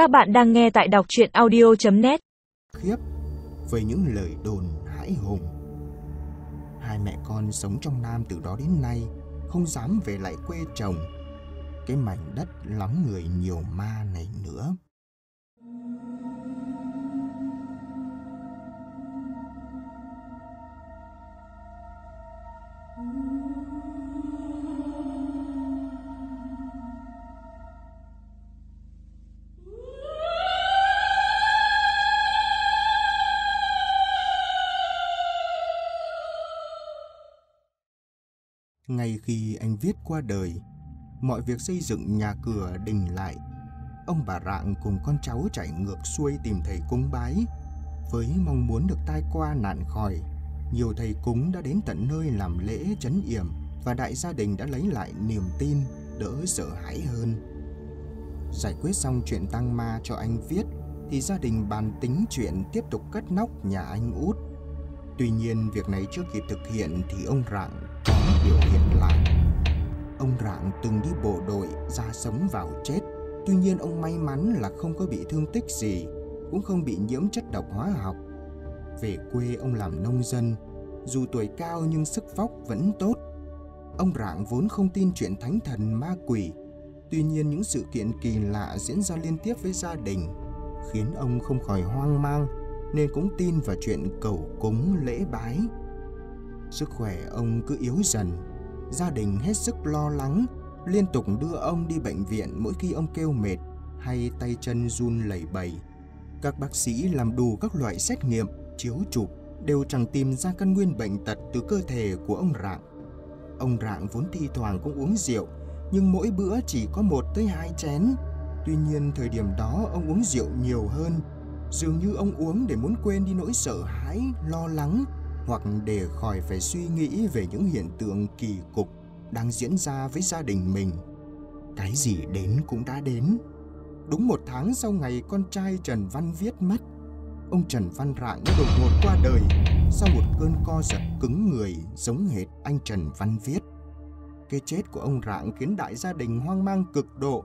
Các bạn đang nghe tại đọc chuyện audio.net khiếp với những lời đồn hãi hùng. Hai mẹ con sống trong Nam từ đó đến nay, không dám về lại quê chồng. Cái mảnh đất lắm người nhiều ma này nữa. Ngay khi anh viết qua đời, mọi việc xây dựng nhà cửa đình lại. Ông bà Rạng cùng con cháu chạy ngược xuôi tìm thầy cúng bái. Với mong muốn được tai qua nạn khỏi, nhiều thầy cúng đã đến tận nơi làm lễ chấn yểm và đại gia đình đã lấy lại niềm tin, đỡ sợ hãi hơn. Giải quyết xong chuyện tăng ma cho anh viết, thì gia đình bàn tính chuyện tiếp tục cất nóc nhà anh út. Tuy nhiên, việc này chưa kịp thực hiện thì ông Rạng biểu hiện lại. Ông Rạng từng đi bộ đội ra sống vào chết. Tuy nhiên ông may mắn là không có bị thương tích gì, cũng không bị nhiễm chất độc hóa học. Về quê ông làm nông dân, dù tuổi cao nhưng sức vóc vẫn tốt. Ông Rạng vốn không tin chuyện thánh thần ma quỷ. Tuy nhiên những sự kiện kỳ lạ diễn ra liên tiếp với gia đình khiến ông không khỏi hoang mang nên cũng tin vào chuyện cầu cúng lễ bái. Sức khỏe ông cứ yếu dần, gia đình hết sức lo lắng, liên tục đưa ông đi bệnh viện mỗi khi ông kêu mệt hay tay chân run lẩy bẩy. Các bác sĩ làm đủ các loại xét nghiệm, chiếu chụp đều chẳng tìm ra căn nguyên bệnh tật từ cơ thể của ông Rạng. Ông Rạng vốn thi thoảng cũng uống rượu, nhưng mỗi bữa chỉ có một tới hai chén. Tuy nhiên thời điểm đó ông uống rượu nhiều hơn, dường như ông uống để muốn quên đi nỗi sợ hãi, lo lắng hoặc để khỏi phải suy nghĩ về những hiện tượng kỳ cục đang diễn ra với gia đình mình. Cái gì đến cũng đã đến. Đúng một tháng sau ngày con trai Trần Văn Viết mất, ông Trần Văn Rạng đã đột ngột qua đời sau một cơn co giật cứng người giống hệt anh Trần Văn Viết. Cái chết của ông Rạng khiến đại gia đình hoang mang cực độ.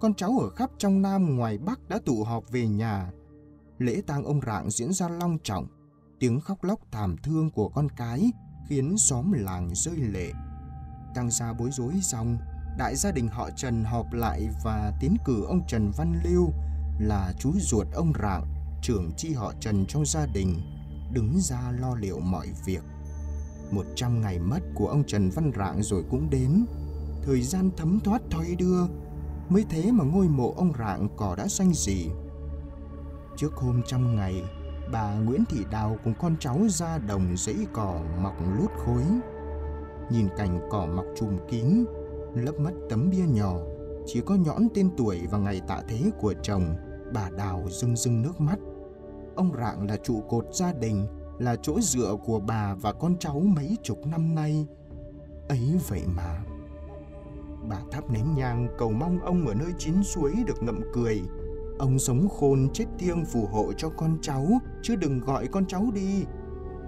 Con cháu ở khắp trong Nam ngoài Bắc đã tụ họp về nhà. Lễ tang ông Rạng diễn ra long trọng, tiếng khóc lóc thảm thương của con cái khiến xóm làng rơi lệ. Tăng gia bối rối xong, đại gia đình họ Trần họp lại và tiến cử ông Trần Văn Lưu là chú ruột ông Rạng, trưởng chi họ Trần trong gia đình, đứng ra lo liệu mọi việc. Một trăm ngày mất của ông Trần Văn Rạng rồi cũng đến. Thời gian thấm thoát thoi đưa, mới thế mà ngôi mộ ông Rạng cỏ đã xanh gì. Trước hôm trăm ngày, bà Nguyễn Thị Đào cùng con cháu ra đồng dãy cỏ mọc lút khối. Nhìn cảnh cỏ mọc trùm kín, lấp mất tấm bia nhỏ, chỉ có nhõn tên tuổi và ngày tạ thế của chồng, bà Đào rưng rưng nước mắt. Ông Rạng là trụ cột gia đình, là chỗ dựa của bà và con cháu mấy chục năm nay. Ấy vậy mà. Bà thắp nén nhang cầu mong ông ở nơi chín suối được ngậm cười, Ông sống khôn chết thiêng phù hộ cho con cháu, chứ đừng gọi con cháu đi.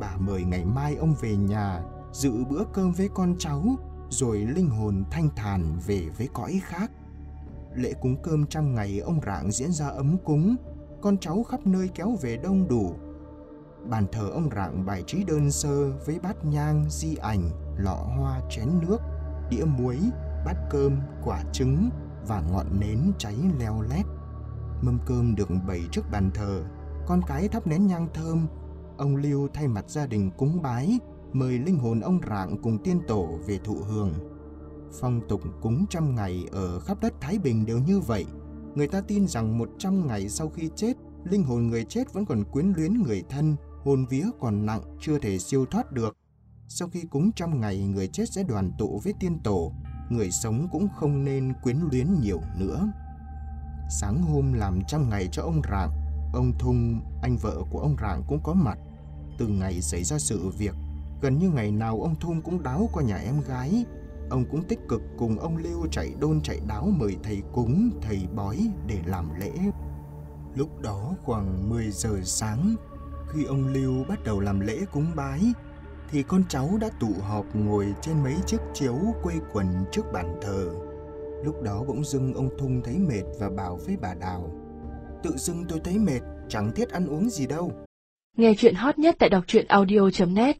Bà mời ngày mai ông về nhà, dự bữa cơm với con cháu, rồi linh hồn thanh thản về với cõi khác. Lễ cúng cơm trăm ngày ông Rạng diễn ra ấm cúng, con cháu khắp nơi kéo về đông đủ. Bàn thờ ông Rạng bài trí đơn sơ với bát nhang, di ảnh, lọ hoa, chén nước, đĩa muối, bát cơm, quả trứng và ngọn nến cháy leo lét. Mâm cơm được bày trước bàn thờ, con cái thắp nén nhang thơm. Ông Lưu thay mặt gia đình cúng bái, mời linh hồn ông Rạng cùng tiên tổ về thụ hưởng. Phong tục cúng trăm ngày ở khắp đất Thái Bình đều như vậy. Người ta tin rằng một trăm ngày sau khi chết, linh hồn người chết vẫn còn quyến luyến người thân, hồn vía còn nặng, chưa thể siêu thoát được. Sau khi cúng trăm ngày, người chết sẽ đoàn tụ với tiên tổ, người sống cũng không nên quyến luyến nhiều nữa. Sáng hôm làm trăm ngày cho ông Rạng, ông Thung, anh vợ của ông Rạng cũng có mặt. Từ ngày xảy ra sự việc, gần như ngày nào ông Thung cũng đáo qua nhà em gái. Ông cũng tích cực cùng ông Lưu chạy đôn chạy đáo mời thầy cúng, thầy bói để làm lễ. Lúc đó khoảng 10 giờ sáng, khi ông Lưu bắt đầu làm lễ cúng bái, thì con cháu đã tụ họp ngồi trên mấy chiếc chiếu quây quần trước bàn thờ. Lúc đó bỗng dưng ông Thung thấy mệt và bảo với bà Đào Tự dưng tôi thấy mệt, chẳng thiết ăn uống gì đâu. Nghe chuyện hot nhất tại đọc truyện audio.net